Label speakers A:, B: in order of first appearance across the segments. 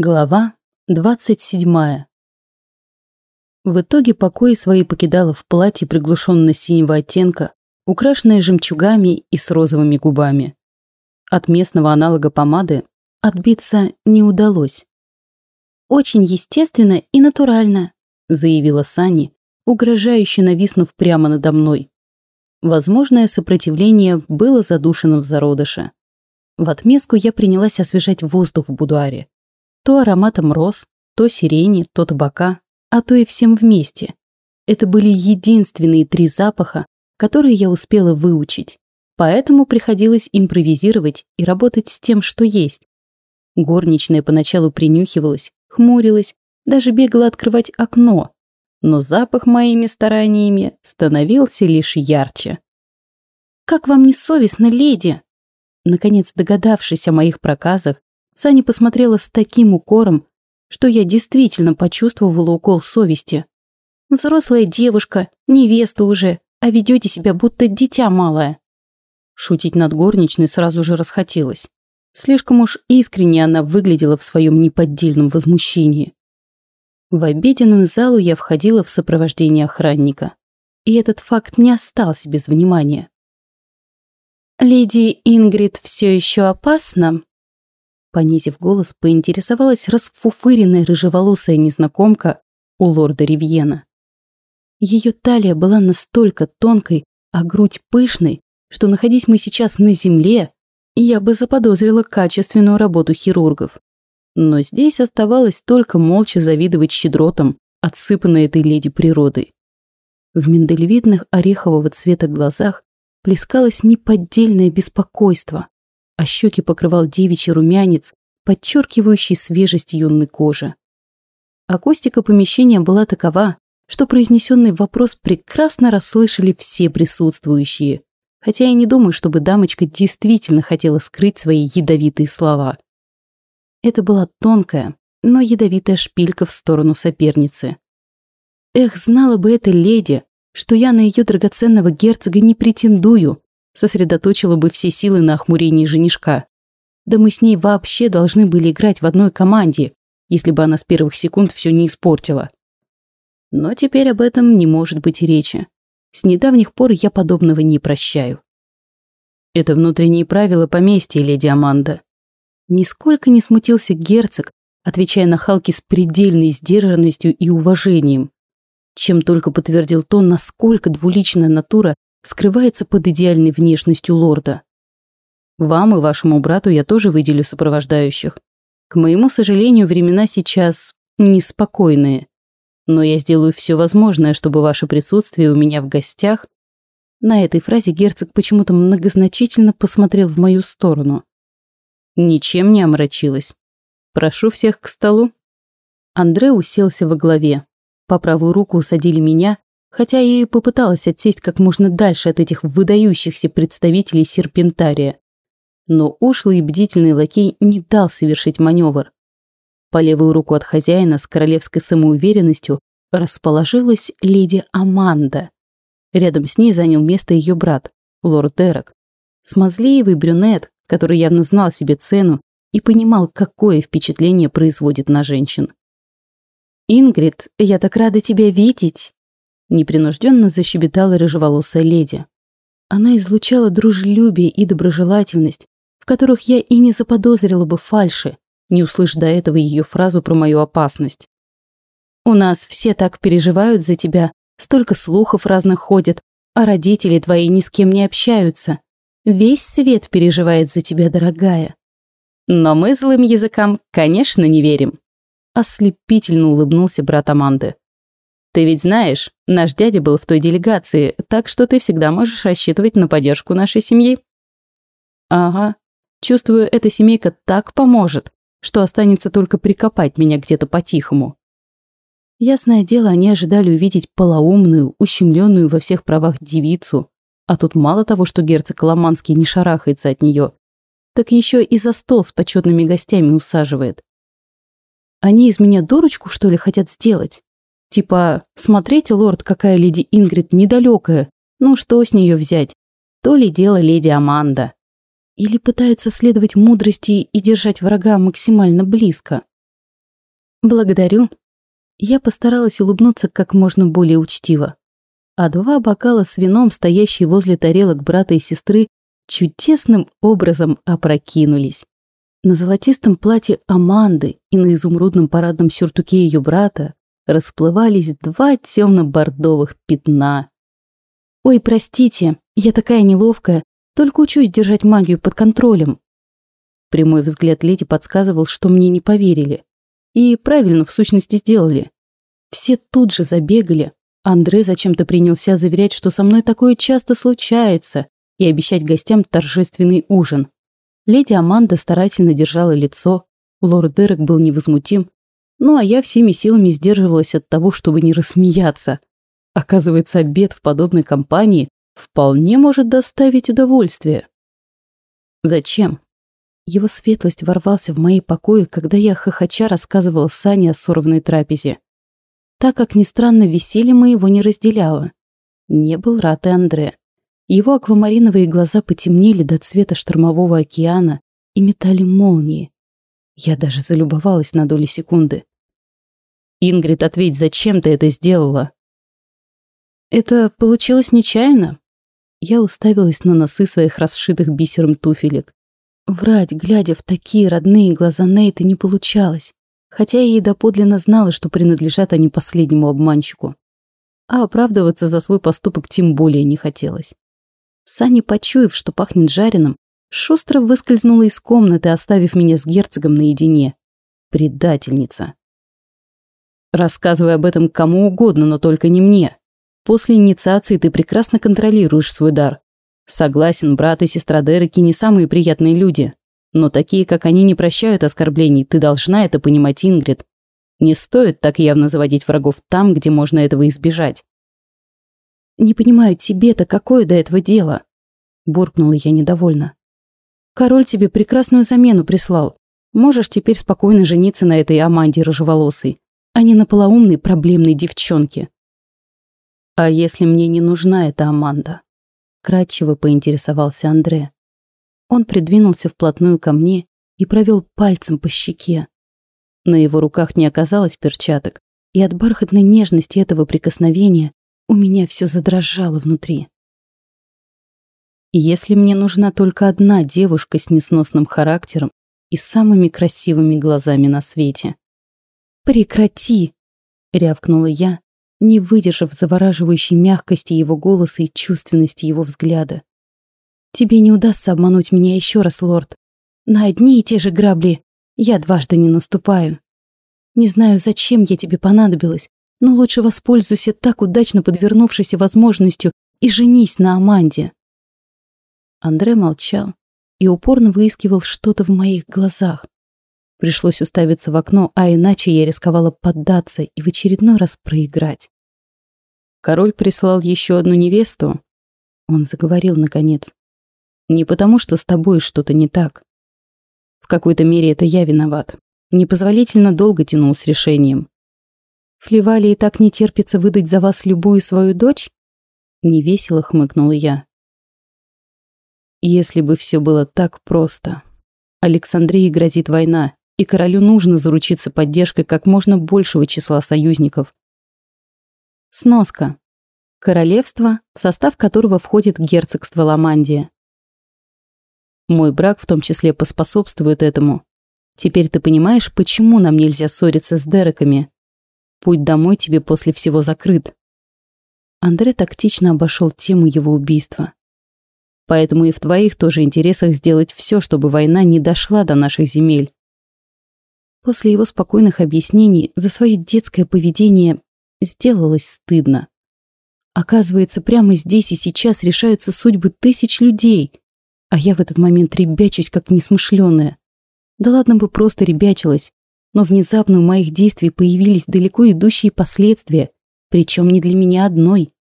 A: Глава 27. В итоге покои свои покидала в платье приглушенно-синего оттенка, украшенное жемчугами и с розовыми губами. От местного аналога помады отбиться не удалось. «Очень естественно и натурально», заявила Сани, угрожающе нависнув прямо надо мной. Возможное сопротивление было задушено в зародыше. В отместку я принялась освежать воздух в будуаре. То ароматом роз, то сирени, то табака, а то и всем вместе. Это были единственные три запаха, которые я успела выучить. Поэтому приходилось импровизировать и работать с тем, что есть. Горничная поначалу принюхивалась, хмурилась, даже бегала открывать окно. Но запах моими стараниями становился лишь ярче. «Как вам не совестно, леди?» Наконец догадавшись о моих проказах, Саня посмотрела с таким укором, что я действительно почувствовала укол совести. «Взрослая девушка, невеста уже, а ведете себя будто дитя малое». Шутить над горничной сразу же расхотелось. Слишком уж искренне она выглядела в своем неподдельном возмущении. В обеденную залу я входила в сопровождении охранника. И этот факт не остался без внимания. «Леди Ингрид все еще опасна?» Понизив голос, поинтересовалась расфуфыренная рыжеволосая незнакомка у лорда Ривьена. Ее талия была настолько тонкой, а грудь пышной, что, находясь мы сейчас на земле, я бы заподозрила качественную работу хирургов. Но здесь оставалось только молча завидовать щедротам, отсыпанной этой леди природой. В миндалевидных орехового цвета глазах плескалось неподдельное беспокойство а щеки покрывал девичий румянец, подчеркивающий свежесть юной кожи. Акустика помещения была такова, что произнесенный вопрос прекрасно расслышали все присутствующие, хотя я не думаю, чтобы дамочка действительно хотела скрыть свои ядовитые слова. Это была тонкая, но ядовитая шпилька в сторону соперницы. Эх, знала бы эта леди, что я на ее драгоценного герцога не претендую, сосредоточила бы все силы на охмурении женишка. Да мы с ней вообще должны были играть в одной команде, если бы она с первых секунд все не испортила. Но теперь об этом не может быть речи. С недавних пор я подобного не прощаю. Это внутренние правила поместья, леди Аманда. Нисколько не смутился герцог, отвечая на Халки с предельной сдержанностью и уважением, чем только подтвердил то, насколько двуличная натура скрывается под идеальной внешностью лорда. Вам и вашему брату я тоже выделю сопровождающих. К моему сожалению, времена сейчас неспокойные. Но я сделаю все возможное, чтобы ваше присутствие у меня в гостях... На этой фразе герцог почему-то многозначительно посмотрел в мою сторону. Ничем не омрачилось. Прошу всех к столу. Андре уселся во главе. По правую руку усадили меня, хотя я и попыталась отсесть как можно дальше от этих выдающихся представителей серпентария. Но ушлый и бдительный лакей не дал совершить маневр. По левую руку от хозяина с королевской самоуверенностью расположилась леди Аманда. Рядом с ней занял место ее брат, лорд Дерек. Смазливый брюнет, который явно знал себе цену и понимал, какое впечатление производит на женщин. «Ингрид, я так рада тебя видеть!» Непринужденно защебетала рыжеволосая леди. Она излучала дружелюбие и доброжелательность, в которых я и не заподозрила бы фальши, не услышь до этого ее фразу про мою опасность. «У нас все так переживают за тебя, столько слухов разных ходят, а родители твои ни с кем не общаются. Весь свет переживает за тебя, дорогая. Но мы злым языкам, конечно, не верим». Ослепительно улыбнулся брат Аманды. Ты ведь знаешь, наш дядя был в той делегации, так что ты всегда можешь рассчитывать на поддержку нашей семьи. Ага. Чувствую, эта семейка так поможет, что останется только прикопать меня где-то по-тихому. Ясное дело, они ожидали увидеть полоумную, ущемленную во всех правах девицу. А тут мало того, что герцог Ломанский не шарахается от нее, так еще и за стол с почетными гостями усаживает. Они из меня дурочку, что ли, хотят сделать? Типа, смотрите, лорд, какая леди Ингрид недалекая. Ну что с нее взять? То ли дело леди Аманда. Или пытаются следовать мудрости и держать врага максимально близко. Благодарю. Я постаралась улыбнуться как можно более учтиво. А два бокала с вином, стоящие возле тарелок брата и сестры, чудесным образом опрокинулись. На золотистом платье Аманды и на изумрудном парадном сюртуке ее брата расплывались два темно-бордовых пятна. «Ой, простите, я такая неловкая, только учусь держать магию под контролем». Прямой взгляд леди подсказывал, что мне не поверили. И правильно, в сущности, сделали. Все тут же забегали. Андре зачем-то принялся заверять, что со мной такое часто случается, и обещать гостям торжественный ужин. Леди Аманда старательно держала лицо, лорд Дерек был невозмутим, ну а я всеми силами сдерживалась от того, чтобы не рассмеяться. Оказывается, обед в подобной компании вполне может доставить удовольствие. Зачем? Его светлость ворвался в мои покои, когда я хохоча рассказывала Сане о сорванной трапезе. Так как, ни странно, веселье моего не разделяло. Не был рад и Андре. Его аквамариновые глаза потемнели до цвета штормового океана и метали молнии. Я даже залюбовалась на доли секунды. «Ингрид, ответь, зачем ты это сделала?» «Это получилось нечаянно?» Я уставилась на носы своих расшитых бисером туфелек. Врать, глядя в такие родные глаза Нейта, не получалось, хотя я и доподлинно знала, что принадлежат они последнему обманщику. А оправдываться за свой поступок тем более не хотелось. Саня, почуяв, что пахнет жареным, шустро выскользнула из комнаты, оставив меня с герцогом наедине. Предательница. Рассказывай об этом кому угодно, но только не мне. После инициации ты прекрасно контролируешь свой дар. Согласен, брат и сестра Дереки не самые приятные люди. Но такие, как они, не прощают оскорблений. Ты должна это понимать, Ингрид. Не стоит так явно заводить врагов там, где можно этого избежать. «Не понимаю, тебе-то какое до этого дело?» Буркнула я недовольно. «Король тебе прекрасную замену прислал. Можешь теперь спокойно жениться на этой Аманде рыжеволосой, а не на полоумной проблемной девчонке». «А если мне не нужна эта Аманда?» Кратчево поинтересовался Андре. Он придвинулся вплотную ко мне и провел пальцем по щеке. На его руках не оказалось перчаток, и от бархатной нежности этого прикосновения у меня все задрожало внутри. Если мне нужна только одна девушка с несносным характером и самыми красивыми глазами на свете. «Прекрати!» — рявкнула я, не выдержав завораживающей мягкости его голоса и чувственности его взгляда. «Тебе не удастся обмануть меня еще раз, лорд. На одни и те же грабли я дважды не наступаю. Не знаю, зачем я тебе понадобилась, но лучше воспользуйся так удачно подвернувшейся возможностью и женись на Аманде». Андре молчал и упорно выискивал что-то в моих глазах. Пришлось уставиться в окно, а иначе я рисковала поддаться и в очередной раз проиграть. Король прислал еще одну невесту. Он заговорил наконец. Не потому, что с тобой что-то не так. В какой-то мере это я виноват. Непозволительно долго тянул с решением. Фливалии так не терпится выдать за вас любую свою дочь? Невесело хмыкнула я. Если бы все было так просто. Александрии грозит война, и королю нужно заручиться поддержкой как можно большего числа союзников. Сноска. Королевство, в состав которого входит герцогство Ламандия. Мой брак в том числе поспособствует этому. Теперь ты понимаешь, почему нам нельзя ссориться с Дереками? Путь домой тебе после всего закрыт. Андре тактично обошел тему его убийства. Поэтому и в твоих тоже интересах сделать все, чтобы война не дошла до наших земель. После его спокойных объяснений за свое детское поведение сделалось стыдно. Оказывается, прямо здесь и сейчас решаются судьбы тысяч людей, а я в этот момент ребячусь, как несмышленая. Да ладно бы просто ребячилась, но внезапно у моих действий появились далеко идущие последствия, причем не для меня одной.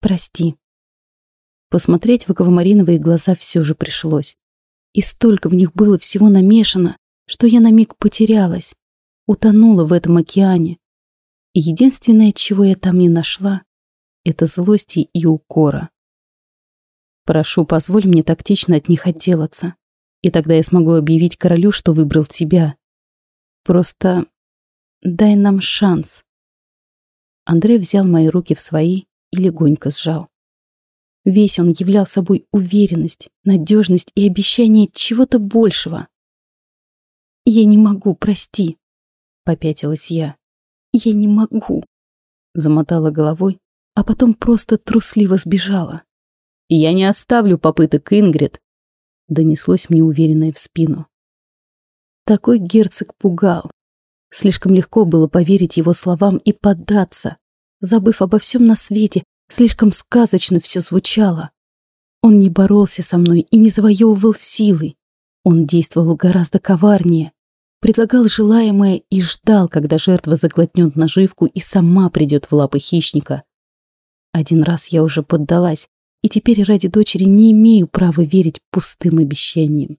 A: Прости. Посмотреть в аквамариновые глаза все же пришлось. И столько в них было всего намешано, что я на миг потерялась, утонула в этом океане. И единственное, чего я там не нашла, это злости и укора. Прошу, позволь мне тактично от них отделаться и тогда я смогу объявить королю, что выбрал тебя. Просто дай нам шанс. Андрей взял мои руки в свои и легонько сжал. Весь он являл собой уверенность, надежность и обещание чего-то большего. «Я не могу, прости», — попятилась я. «Я не могу», — замотала головой, а потом просто трусливо сбежала. «Я не оставлю попыток, Ингрид», — донеслось мне уверенное в спину. Такой герцог пугал. Слишком легко было поверить его словам и поддаться. Забыв обо всем на свете, слишком сказочно все звучало. Он не боролся со мной и не завоевывал силы. Он действовал гораздо коварнее. Предлагал желаемое и ждал, когда жертва заглотнет наживку и сама придет в лапы хищника. Один раз я уже поддалась, и теперь ради дочери не имею права верить пустым обещаниям.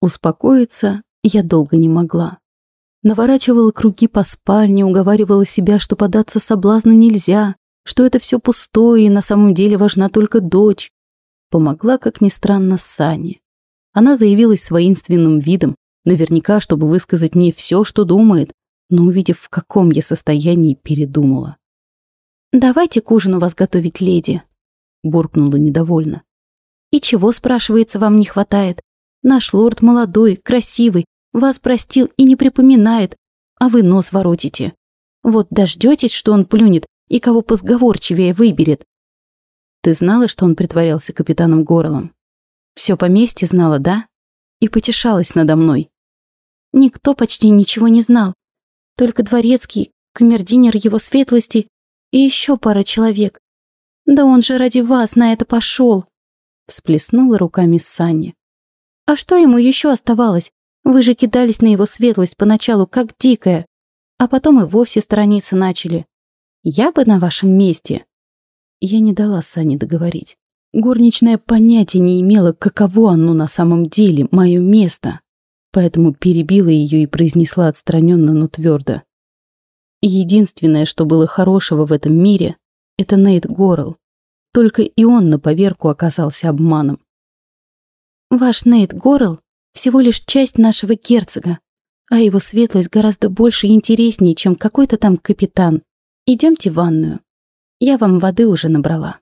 A: Успокоиться я долго не могла. Наворачивала круги по спальне, уговаривала себя, что податься соблазну нельзя, что это все пустое и на самом деле важна только дочь. Помогла, как ни странно, Сане. Она заявилась с воинственным видом, наверняка, чтобы высказать мне все, что думает, но увидев, в каком я состоянии, передумала. «Давайте к ужину вас готовить, леди», — буркнула недовольно. «И чего, спрашивается, вам не хватает? Наш лорд молодой, красивый, вас простил и не припоминает, а вы нос воротите. Вот дождетесь, что он плюнет и кого позговорчивее выберет. Ты знала, что он притворялся капитаном Горлом? Все поместье знала, да? И потешалась надо мной. Никто почти ничего не знал. Только дворецкий, камердинер его светлости и еще пара человек. Да он же ради вас на это пошел. Всплеснула руками Саня. А что ему еще оставалось? Вы же кидались на его светлость поначалу, как дикая, а потом и вовсе сторониться начали. Я бы на вашем месте. Я не дала Сане договорить. Горничная понятия не имела, каково оно на самом деле, мое место. Поэтому перебила ее и произнесла отстраненно, но твердо. Единственное, что было хорошего в этом мире, это Нейт Горл. Только и он на поверку оказался обманом. Ваш Нейт Горл всего лишь часть нашего герцога, а его светлость гораздо больше и интереснее, чем какой-то там капитан. Идемте в ванную. Я вам воды уже набрала.